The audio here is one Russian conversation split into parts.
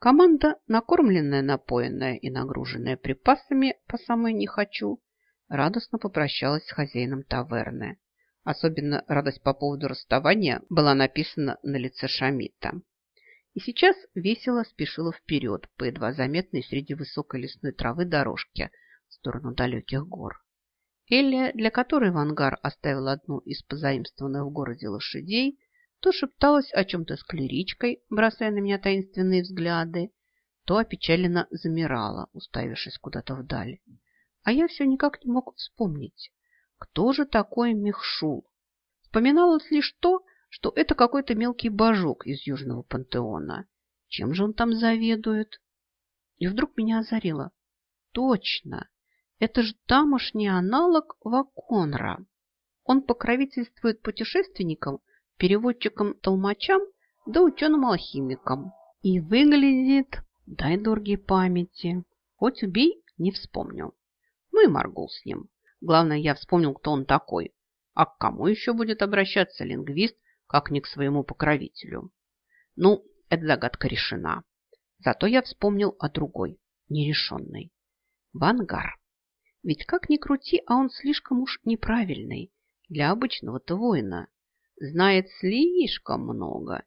Команда, накормленная, напоенная и нагруженная припасами по самой не хочу, радостно попрощалась с хозяином таверны. Особенно радость по поводу расставания была написана на лице Шамита. И сейчас весело спешила вперед по едва заметной среди высокой лесной травы дорожке в сторону далеких гор. Элли, для которой Вангар оставил одну из позаимствованных в городе лошадей, то шепталась о чем-то с клеричкой, бросая на меня таинственные взгляды, то опечаленно замирала, уставившись куда-то вдаль. А я все никак не мог вспомнить, кто же такой Мехшул. Вспоминалось лишь то, что это какой-то мелкий божок из Южного пантеона. Чем же он там заведует? И вдруг меня озарило. Точно! Это же тамошний аналог Ваконра. Он покровительствует путешественникам переводчиком-толмачам да ученым-алхимиком. И выглядит, дай дорогие памяти, хоть убей, не вспомню. Ну и моргул с ним. Главное, я вспомнил, кто он такой. А к кому еще будет обращаться лингвист, как не к своему покровителю? Ну, эта загадка решена. Зато я вспомнил о другой, нерешенной. Вангар. Ведь как ни крути, а он слишком уж неправильный для обычного-то воина знает слишком много.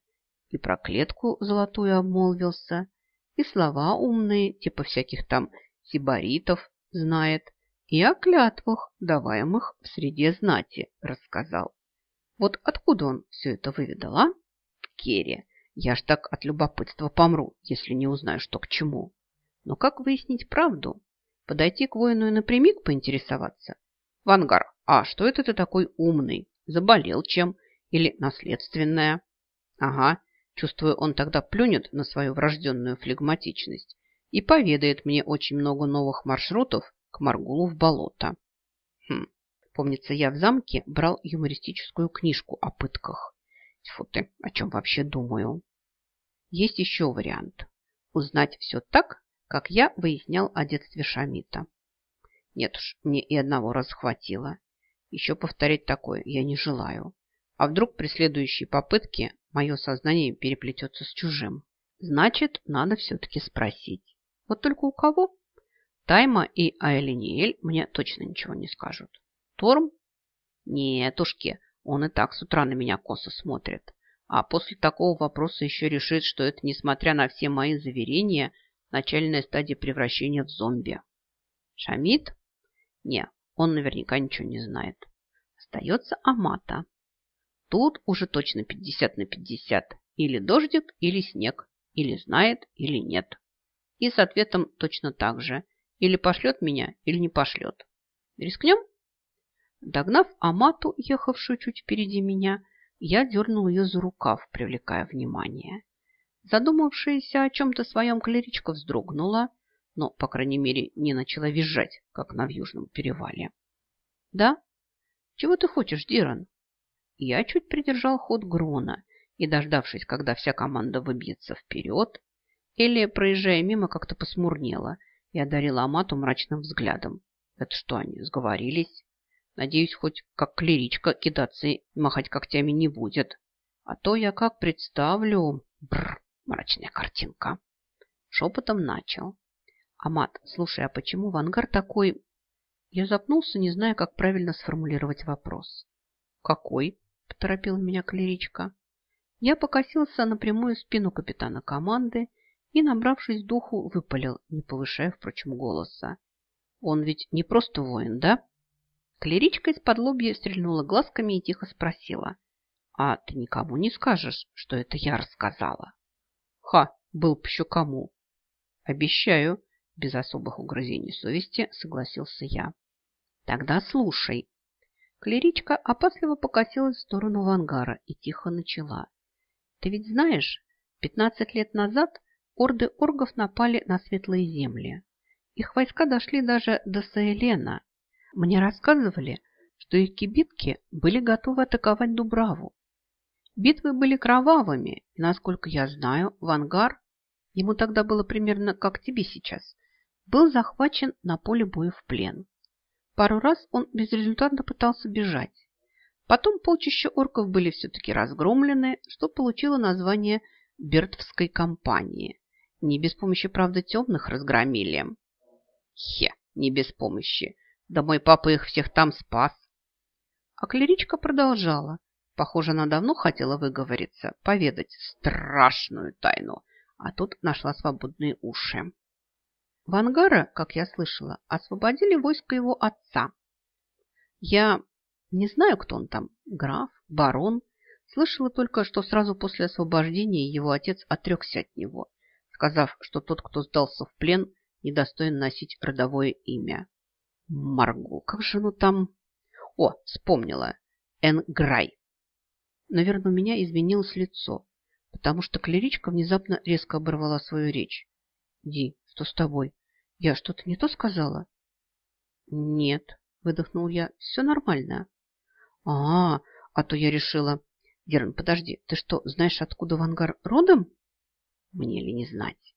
И про клетку золотую обмолвился, и слова умные, типа всяких там сибаритов, знает, и о клятвах, даваемых в среде знати, рассказал. Вот откуда он все это выведал, а? Керри, я ж так от любопытства помру, если не узнаю, что к чему. Но как выяснить правду? Подойти к воину и напрямик поинтересоваться? Вангар, а что это ты такой умный? Заболел чем? Или наследственная? Ага, чувствую, он тогда плюнет на свою врожденную флегматичность и поведает мне очень много новых маршрутов к Маргулу в болото. Хм, помнится, я в замке брал юмористическую книжку о пытках. Тьфу ты, о чем вообще думаю? Есть еще вариант. Узнать все так, как я выяснял о детстве Шамита. Нет уж, мне и одного раз хватило. Еще повторить такое я не желаю. А вдруг при следующей попытке мое сознание переплетется с чужим? Значит, надо все-таки спросить. Вот только у кого? Тайма и Айлиниэль мне точно ничего не скажут. Торм? Нетушки, он и так с утра на меня косо смотрит. А после такого вопроса еще решит, что это, несмотря на все мои заверения, начальная стадия превращения в зомби. Шамид? Не, он наверняка ничего не знает. Остается Амата. Тут уже точно 50 на 50. Или дождик, или снег. Или знает, или нет. И с ответом точно так же. Или пошлет меня, или не пошлет. Рискнем? Догнав Амату, ехавшую чуть впереди меня, я дернул ее за рукав, привлекая внимание. Задумавшаяся о чем-то своем клеричка вздрогнула, но, по крайней мере, не начала визжать, как на Южном перевале. «Да? Чего ты хочешь, Диран?» Я чуть придержал ход Грона и, дождавшись, когда вся команда выбьется вперед, Элия, проезжая мимо, как-то посмурнела и одарила Амату мрачным взглядом. Это что они, сговорились? Надеюсь, хоть как клеричка кидаться и махать когтями не будет. А то я как представлю... Бррр, мрачная картинка. Шепотом начал. Амат, слушай, а почему в ангар такой... Я запнулся, не зная, как правильно сформулировать вопрос. Какой? Поторопила меня клеричка. Я покосился на прямую спину капитана команды и, набравшись духу, выпалил, не повышая, впрочем, голоса. Он ведь не просто воин, да? Клеричка из-под лобья стрельнула глазками и тихо спросила. А ты никому не скажешь, что это я рассказала? Ха, был б еще кому. Обещаю, без особых угрызений совести согласился я. Тогда слушай, Клеричка опасливо покосилась в сторону вангара и тихо начала. «Ты ведь знаешь, пятнадцать лет назад орды оргов напали на светлые земли. Их войска дошли даже до Саэлена. Мне рассказывали, что их кибитки были готовы атаковать Дубраву. Битвы были кровавыми, насколько я знаю, Вангар, ему тогда было примерно как тебе сейчас, был захвачен на поле боя в плен. Пару раз он безрезультатно пытался бежать. Потом полчища орков были все-таки разгромлены, что получило название Бертовской кампании. Не без помощи, правда, темных разгромили. Хе, не без помощи. Да мой папа их всех там спас. А клеричка продолжала. Похоже, она давно хотела выговориться, поведать страшную тайну, а тут нашла свободные уши. В Ангара, как я слышала, освободили войско его отца. Я не знаю, кто он там, граф, барон. Слышала только, что сразу после освобождения его отец отрекся от него, сказав, что тот, кто сдался в плен, недостоин носить родовое имя. Марго, как же оно там... О, вспомнила. Энграй. Наверное, у меня изменилось лицо, потому что клеричка внезапно резко оборвала свою речь. Ди, что с тобой? Я что-то не то сказала? Нет, выдохнул я. Все нормально. А, а то я решила... Герн, подожди, ты что, знаешь, откуда в ангар родом? Мне ли не знать?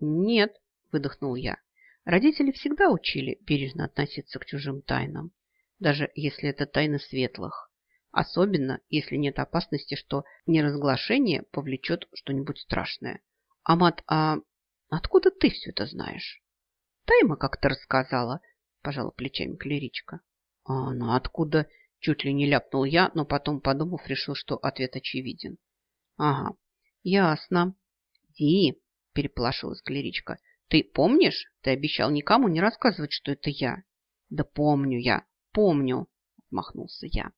Нет, выдохнул я. Родители всегда учили бережно относиться к чужим тайнам, даже если это тайны светлых. Особенно, если нет опасности, что неразглашение повлечет что-нибудь страшное. Амат, а откуда ты все это знаешь? Тайма как-то рассказала, пожала плечами клеричка. А ну откуда? Чуть ли не ляпнул я, но потом, подумав, решил, что ответ очевиден. Ага, ясно. Ди, переполошилась клеричка, ты помнишь? Ты обещал никому не рассказывать, что это я. Да помню я, помню, махнулся я.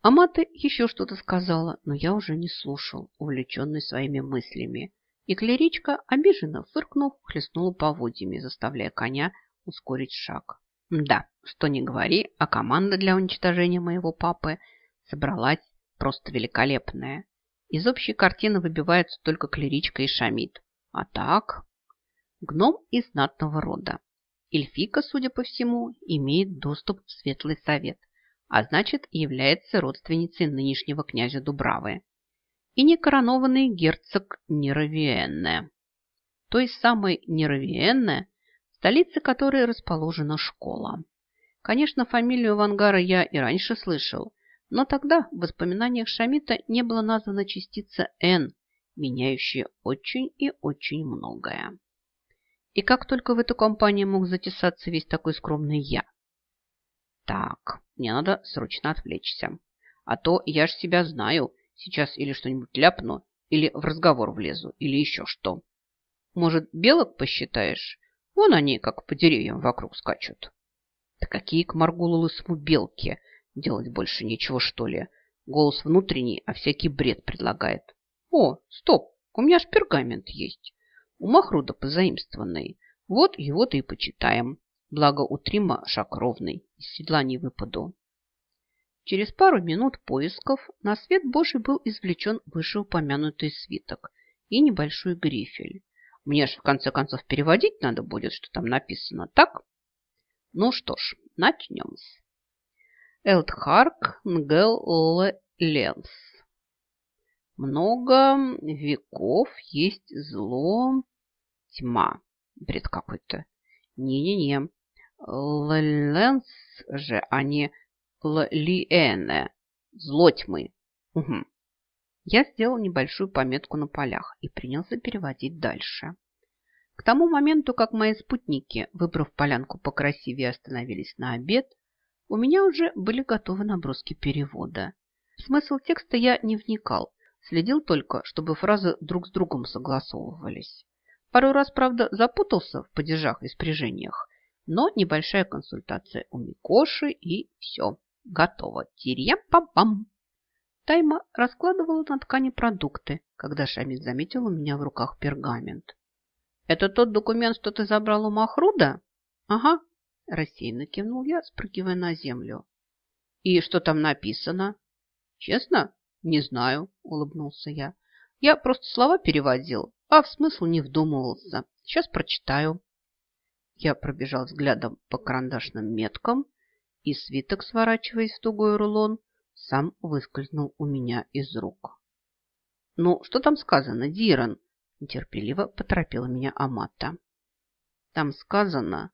Амата еще что-то сказала, но я уже не слушал, увлеченный своими мыслями. И клеричка, обиженно фыркнув, хлестнула поводьями, заставляя коня ускорить шаг. Да, что не говори, а команда для уничтожения моего папы собралась просто великолепная. Из общей картины выбиваются только клеричка и шамид. А так, гном из знатного рода. Эльфика, судя по всему, имеет доступ в Светлый Совет, а значит, является родственницей нынешнего князя Дубравы. И некоронованный герцог Неровиенне. То есть самой Неровиенне, столице которой расположена школа. Конечно, фамилию Вангара я и раньше слышал, но тогда в воспоминаниях Шамита не было названа частица «Н», меняющая очень и очень многое. И как только в эту компанию мог затесаться весь такой скромный я? Так, мне надо срочно отвлечься. А то я ж себя знаю, сейчас или что-нибудь ляпну, или в разговор влезу, или еще что. Может, белок посчитаешь? Вон они, как по деревьям вокруг скачут. Да какие к Маргулу лысому белки? Делать больше нечего, что ли? Голос внутренний, а всякий бред предлагает. О, стоп, у меня ж пергамент есть. У Махруда позаимствованный. Вот его-то и почитаем. Благо у Трима шаг ровный, из седла не выпаду. Через пару минут поисков на свет Божий был извлечен вышеупомянутый свиток и небольшой грифель. Мне же в конце концов переводить надо будет, что там написано, так? Ну что ж, начнем. Элдхарк Нгел Ленс. Много веков есть зло, тьма. Бред какой-то. Не-не-не. Ленс же, а не Лиэне. Зло тьмы. Угу. Я сделал небольшую пометку на полях и принялся переводить дальше. К тому моменту, как мои спутники, выбрав полянку покрасивее, остановились на обед, у меня уже были готовы наброски перевода. В смысл текста я не вникал, следил только, чтобы фразы друг с другом согласовывались. Пару раз, правда, запутался в падежах и спряжениях, но небольшая консультация у Микоши и все, готово. Тирьям-пам-пам! Тайма раскладывала на ткани продукты, когда Шамид заметил у меня в руках пергамент. «Это тот документ, что ты забрал у Махруда?» «Ага», – рассеянно кивнул я, спрыгивая на землю. «И что там написано?» «Честно? Не знаю», – улыбнулся я. «Я просто слова переводил, а в смысл не вдумывался. Сейчас прочитаю». Я пробежал взглядом по карандашным меткам, и свиток, сворачиваясь в тугой рулон, сам выскользнул у меня из рук. «Ну, что там сказано, Диран?» – нетерпеливо поторопила меня Амата. «Там сказано...»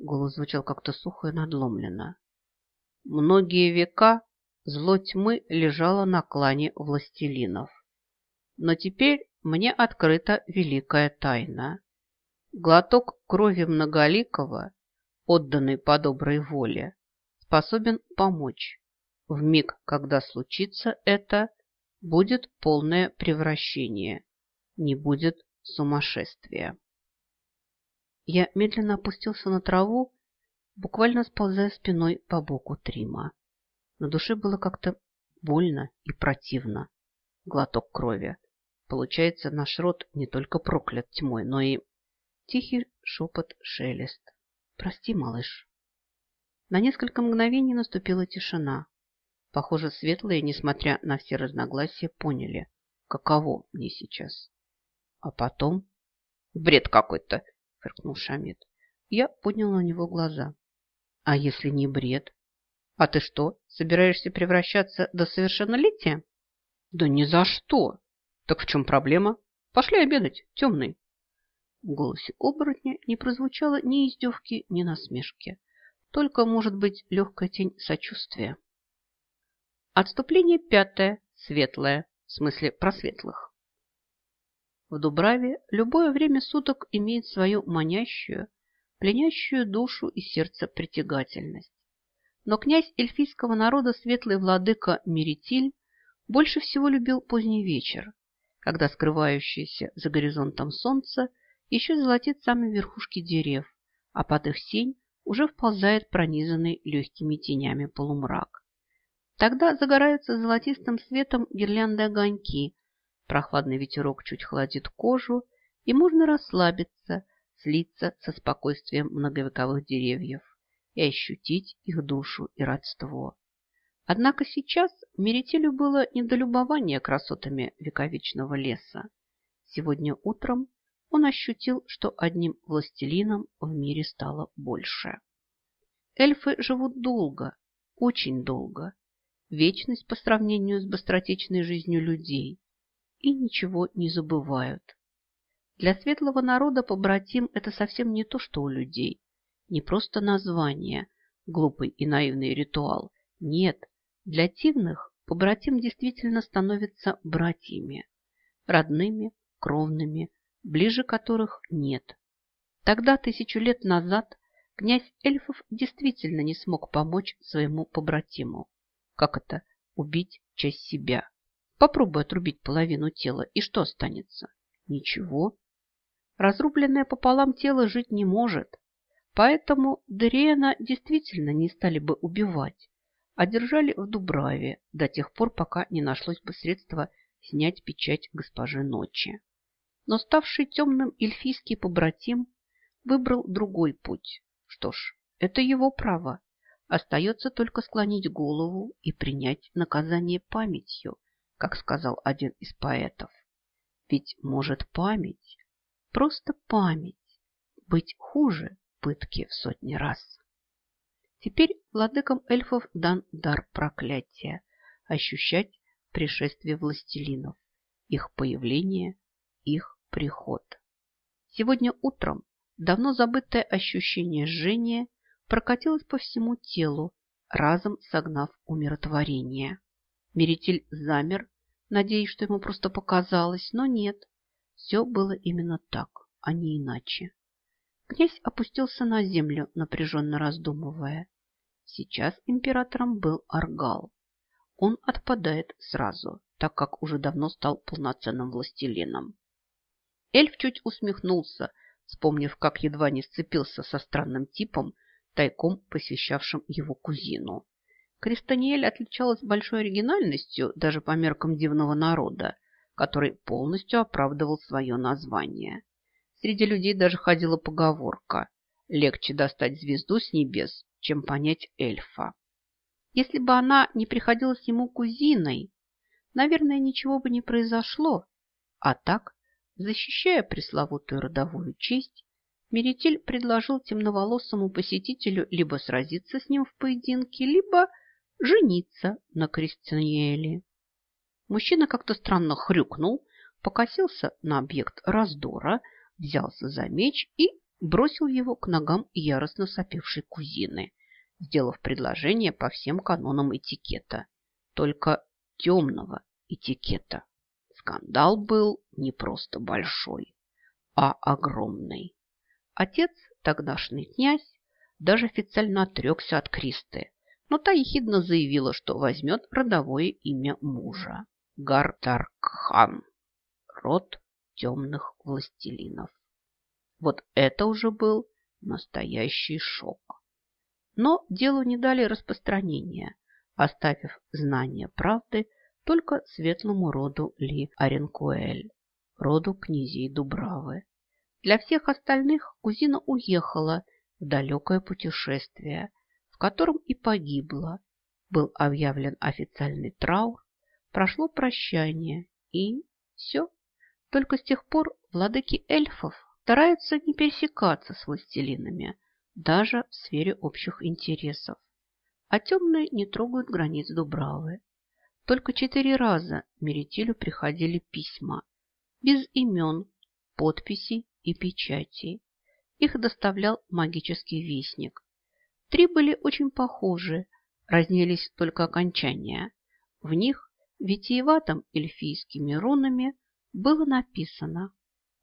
Голос звучал как-то сухо и надломленно. «Многие века зло тьмы лежало на клане властелинов. Но теперь мне открыта великая тайна. Глоток крови многоликого, отданный по доброй воле, способен помочь. В миг, когда случится это, будет полное превращение, не будет сумасшествия. Я медленно опустился на траву, буквально сползая спиной по боку Трима. На душе было как-то больно и противно. Глоток крови. Получается, наш род не только проклят тьмой, но и... Тихий шепот, шелест. Прости, малыш. На несколько мгновений наступила тишина. Похоже, светлые, несмотря на все разногласия, поняли, каково мне сейчас. А потом... Бред какой-то, фыркнул Шамид. Я поднял на него глаза. А если не бред? А ты что, собираешься превращаться до совершеннолетия? Да ни за что. Так в чем проблема? Пошли обедать, темный. В голосе оборотня не прозвучало ни издевки, ни насмешки. Только, может быть, легкая тень сочувствия. Отступление пятое, светлое, в смысле просветлых. В Дубраве любое время суток имеет свою манящую, пленящую душу и сердце притягательность. Но князь эльфийского народа, светлый владыка Меритиль, больше всего любил поздний вечер, когда скрывающееся за горизонтом солнце еще золотит самые верхушки дерев, а под их сень уже вползает пронизанный легкими тенями полумрак. Тогда загораются золотистым светом гирлянды огоньки, прохладный ветерок чуть холодит кожу, и можно расслабиться, слиться со спокойствием многовековых деревьев и ощутить их душу и родство. Однако сейчас Меретелю было недолюбование красотами вековечного леса. Сегодня утром он ощутил, что одним властелином в мире стало больше. Эльфы живут долго, очень долго. Вечность по сравнению с быстротечной жизнью людей. И ничего не забывают. Для светлого народа побратим – это совсем не то, что у людей. Не просто название, глупый и наивный ритуал. Нет, для тивных побратим действительно становится братьями, родными, кровными, ближе которых нет. Тогда, тысячу лет назад, князь эльфов действительно не смог помочь своему побратиму. Как это? Убить часть себя. Попробуй отрубить половину тела, и что останется? Ничего. Разрубленное пополам тело жить не может. Поэтому Дериена действительно не стали бы убивать, а держали в Дубраве до тех пор, пока не нашлось бы средства снять печать госпожи ночи но ставший темным эльфийский побратим выбрал другой путь. Что ж, это его право. Остается только склонить голову и принять наказание памятью, как сказал один из поэтов. Ведь может память, просто память, быть хуже пытки в сотни раз. Теперь владыкам эльфов дан дар проклятия – ощущать пришествие властелинов, их появление, их приход. Сегодня утром давно забытое ощущение жжения прокатилось по всему телу, разом согнав умиротворение. Меритель замер, надеясь, что ему просто показалось, но нет. Все было именно так, а не иначе. Князь опустился на землю, напряженно раздумывая. Сейчас императором был Аргал. Он отпадает сразу, так как уже давно стал полноценным властелином. Эльф чуть усмехнулся, вспомнив, как едва не сцепился со странным типом, тайком посещавшим его кузину. Кристаниэль отличалась большой оригинальностью даже по меркам дивного народа, который полностью оправдывал свое название. Среди людей даже ходила поговорка «Легче достать звезду с небес, чем понять эльфа». Если бы она не приходилась ему кузиной, наверное, ничего бы не произошло. А так Защищая пресловутую родовую честь, Меритель предложил темноволосому посетителю либо сразиться с ним в поединке, либо жениться на Кристианиэле. Мужчина как-то странно хрюкнул, покосился на объект раздора, взялся за меч и бросил его к ногам яростно сопевшей кузины, сделав предложение по всем канонам этикета. Только темного этикета скандал был не просто большой, а огромный. Отец, тогдашний князь, даже официально отрекся от Кристы, но та ехидно заявила, что возьмет родовое имя мужа – Гартаркхан, род темных властелинов. Вот это уже был настоящий шок. Но делу не дали распространения, оставив знание правды только светлому роду Ли Оренкуэль, роду князей Дубравы. Для всех остальных кузина уехала в далекое путешествие, в котором и погибла. Был объявлен официальный траур, прошло прощание и все. Только с тех пор владыки эльфов стараются не пересекаться с властелинами, даже в сфере общих интересов. А темные не трогают границ Дубравы. Только четыре раза Меретилю приходили письма, без имен, подписей и печатей. Их доставлял магический вестник. Три были очень похожи, разнились только окончания. В них витиеватым эльфийскими рунами было написано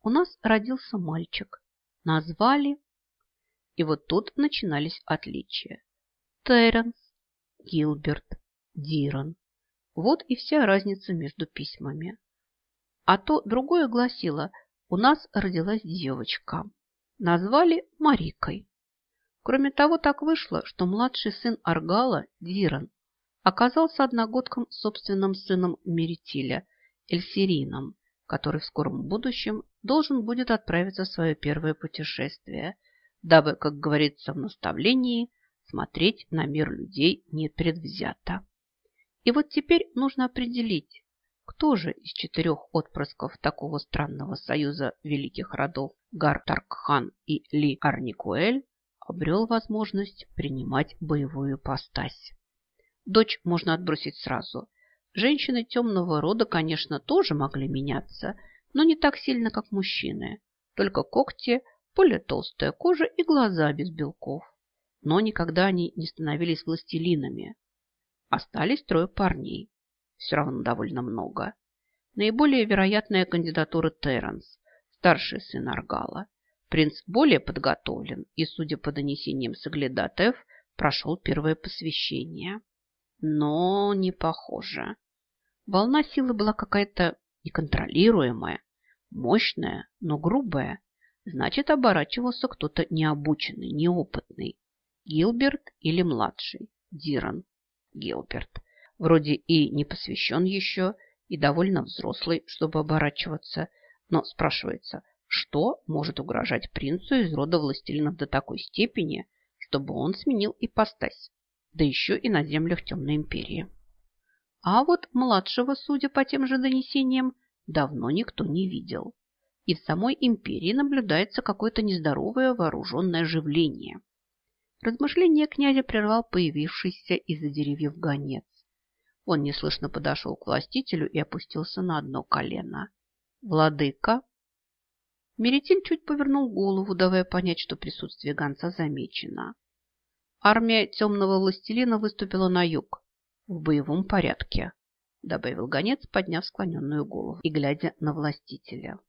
«У нас родился мальчик. Назвали и вот тут начинались отличия. Терренс, Гилберт, Диран. Вот и вся разница между письмами. А то другое гласило «У нас родилась девочка». Назвали Марикой. Кроме того, так вышло, что младший сын Аргала, Диран, оказался одногодком собственным сыном Меритиля, Эльсирином, который в скором будущем должен будет отправиться в свое первое путешествие – дабы, как говорится в наставлении, смотреть на мир людей непредвзято. И вот теперь нужно определить, кто же из четырех отпрысков такого странного союза великих родов Гар-Таркхан и Ли Арникуэль обрел возможность принимать боевую постась. Дочь можно отбросить сразу. Женщины темного рода, конечно, тоже могли меняться, но не так сильно, как мужчины. Только когти – более толстая кожа и глаза без белков. Но никогда они не становились властелинами. Остались трое парней. Все равно довольно много. Наиболее вероятная кандидатура Терренс, старший сын Аргала. Принц более подготовлен и, судя по донесениям соглядатаев, прошел первое посвящение. Но не похоже. Волна силы была какая-то неконтролируемая, мощная, но грубая Значит, оборачивался кто-то необученный, неопытный. Гилберт или младший? Диран. Гилберт. Вроде и не посвящен еще, и довольно взрослый, чтобы оборачиваться. Но спрашивается, что может угрожать принцу из рода властелинов до такой степени, чтобы он сменил ипостась, да еще и на землях Темной Империи? А вот младшего, судя по тем же донесениям, давно никто не видел и в самой империи наблюдается какое-то нездоровое вооруженное оживление. Размышление князя прервал появившийся из-за деревьев гонец. Он неслышно подошел к властителю и опустился на одно колено. «Владыка!» Меретиль чуть повернул голову, давая понять, что присутствие гонца замечено. Армия темного властелина выступила на юг, в боевом порядке, добавил гонец, подняв склоненную голову и глядя на властителя.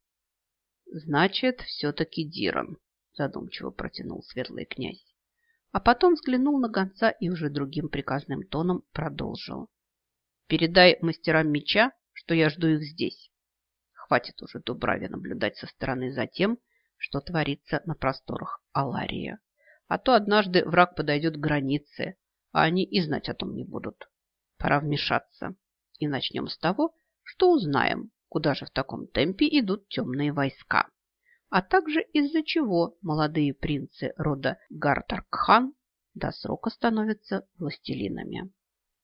Значит, все-таки Диран, задумчиво протянул светлый князь. А потом взглянул на гонца и уже другим приказным тоном продолжил. Передай мастерам меча, что я жду их здесь. Хватит уже Дубраве наблюдать со стороны за тем, что творится на просторах Аларии. А то однажды враг подойдет к границе, а они и знать о том не будут. Пора вмешаться. И начнем с того, что узнаем, куда же в таком темпе идут темные войска, а также из-за чего молодые принцы рода Гартаркхан до срока становятся властелинами.